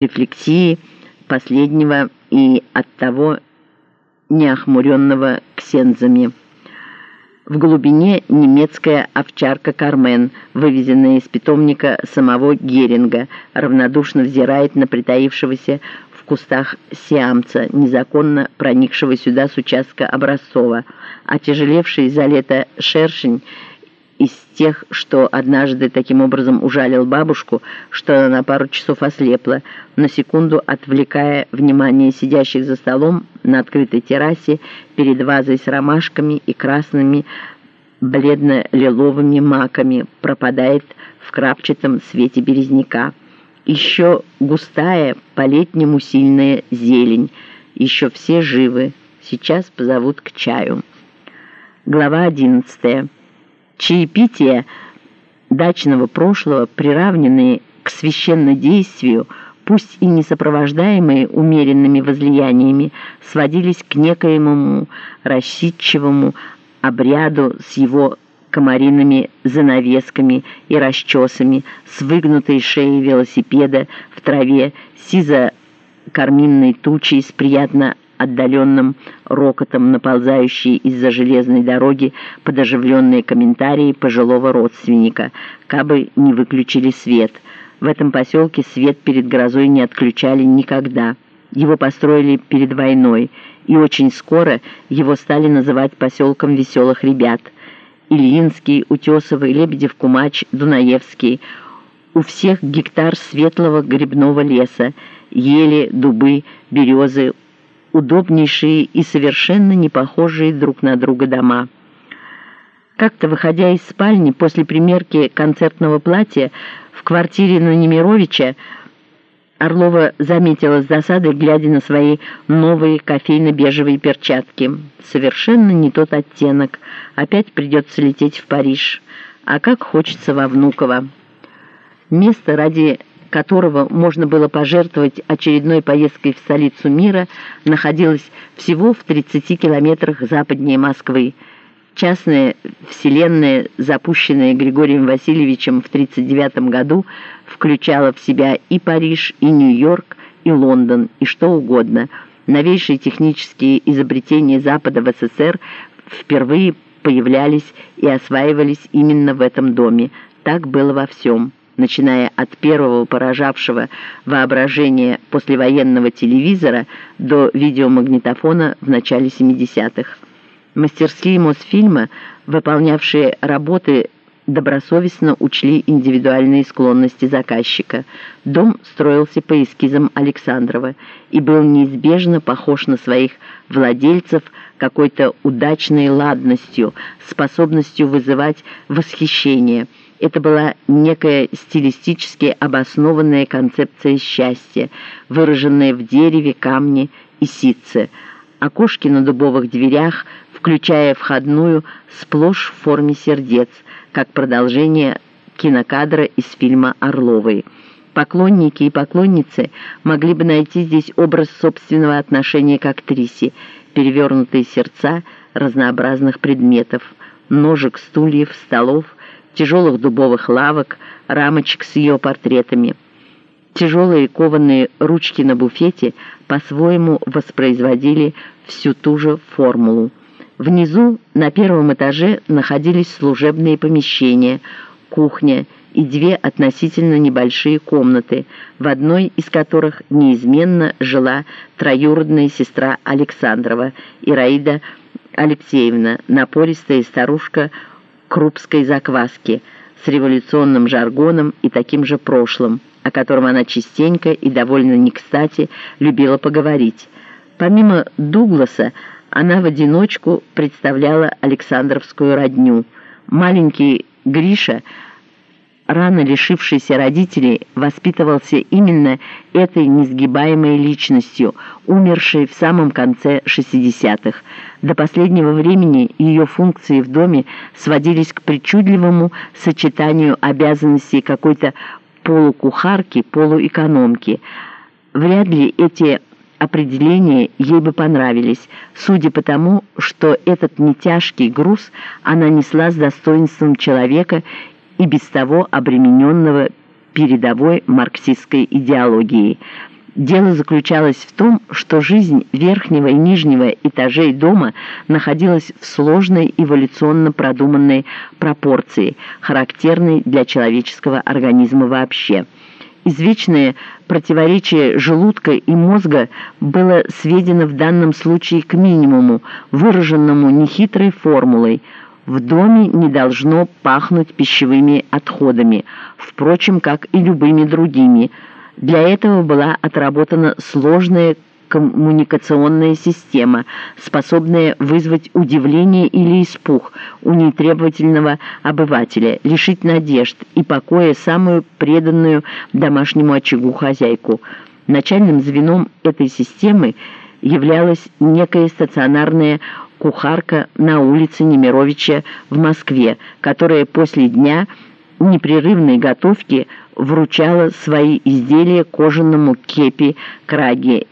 рефлексии последнего и оттого неохмуренного ксензами. В глубине немецкая овчарка Кармен, вывезенная из питомника самого Геринга, равнодушно взирает на притаившегося в кустах сиамца, незаконно проникшего сюда с участка Образцова, а тяжелевший за лето шершень из тех, что однажды таким образом ужалил бабушку, что она на пару часов ослепла, на секунду отвлекая внимание сидящих за столом на открытой террасе перед вазой с ромашками и красными бледно-лиловыми маками, пропадает в крапчатом свете березняка. Еще густая, по-летнему сильная зелень, еще все живы, сейчас позовут к чаю. Глава одиннадцатая. Чаепития дачного прошлого, приравненные к священнодействию, пусть и не сопровождаемые умеренными возлияниями, сводились к некоему рассидчивому обряду с его комариными занавесками и расчесами, с выгнутой шеей велосипеда в траве, сизо-карминной тучей с приятно отдаленным рокотом наползающие из-за железной дороги под оживленные комментарии пожилого родственника, кабы не выключили свет. В этом поселке свет перед грозой не отключали никогда. Его построили перед войной, и очень скоро его стали называть поселком веселых ребят. Ильинский, Утесовый, Лебедев-Кумач, Дунаевский. У всех гектар светлого грибного леса, ели, дубы, березы, удобнейшие и совершенно не похожие друг на друга дома. Как-то, выходя из спальни после примерки концертного платья в квартире Немировича, Орлова заметила с досадой, глядя на свои новые кофейно-бежевые перчатки. Совершенно не тот оттенок. Опять придется лететь в Париж. А как хочется во Внуково. Место ради которого можно было пожертвовать очередной поездкой в столицу мира, находилась всего в 30 километрах западнее Москвы. Частная вселенная, запущенная Григорием Васильевичем в 1939 году, включала в себя и Париж, и Нью-Йорк, и Лондон, и что угодно. Новейшие технические изобретения Запада в СССР впервые появлялись и осваивались именно в этом доме. Так было во всем начиная от первого поражавшего воображение послевоенного телевизора до видеомагнитофона в начале 70-х. Мастерские Мосфильма, выполнявшие работы, добросовестно учли индивидуальные склонности заказчика. Дом строился по эскизам Александрова и был неизбежно похож на своих владельцев какой-то удачной ладностью, способностью вызывать восхищение – это была некая стилистически обоснованная концепция счастья, выраженная в дереве, камне и ситце. Окошки на дубовых дверях, включая входную, сплошь в форме сердец, как продолжение кинокадра из фильма «Орловой». Поклонники и поклонницы могли бы найти здесь образ собственного отношения к актрисе, перевернутые сердца разнообразных предметов, ножек, стульев, столов – тяжелых дубовых лавок, рамочек с ее портретами. Тяжелые кованые ручки на буфете по-своему воспроизводили всю ту же формулу. Внизу, на первом этаже, находились служебные помещения, кухня и две относительно небольшие комнаты, в одной из которых неизменно жила троюродная сестра Александрова, Ираида Алексеевна, напористая старушка крупской закваски с революционным жаргоном и таким же прошлым, о котором она частенько и довольно не кстати любила поговорить. Помимо Дугласа, она в одиночку представляла Александровскую родню. Маленький Гриша – рано лишившийся родителей, воспитывался именно этой несгибаемой личностью, умершей в самом конце 60-х. До последнего времени ее функции в доме сводились к причудливому сочетанию обязанностей какой-то полукухарки, полуэкономки. Вряд ли эти определения ей бы понравились, судя по тому, что этот нетяжкий груз она несла с достоинством человека и без того обремененного передовой марксистской идеологией – Дело заключалось в том, что жизнь верхнего и нижнего этажей дома находилась в сложной эволюционно продуманной пропорции, характерной для человеческого организма вообще. Извечное противоречие желудка и мозга было сведено в данном случае к минимуму, выраженному нехитрой формулой – в доме не должно пахнуть пищевыми отходами, впрочем, как и любыми другими – для этого была отработана сложная коммуникационная система, способная вызвать удивление или испуг у нетребовательного обывателя, лишить надежд и покоя самую преданную домашнему очагу хозяйку. Начальным звеном этой системы являлась некая стационарная кухарка на улице Немировича в Москве, которая после дня непрерывной готовки вручала свои изделия кожаному кепи Краге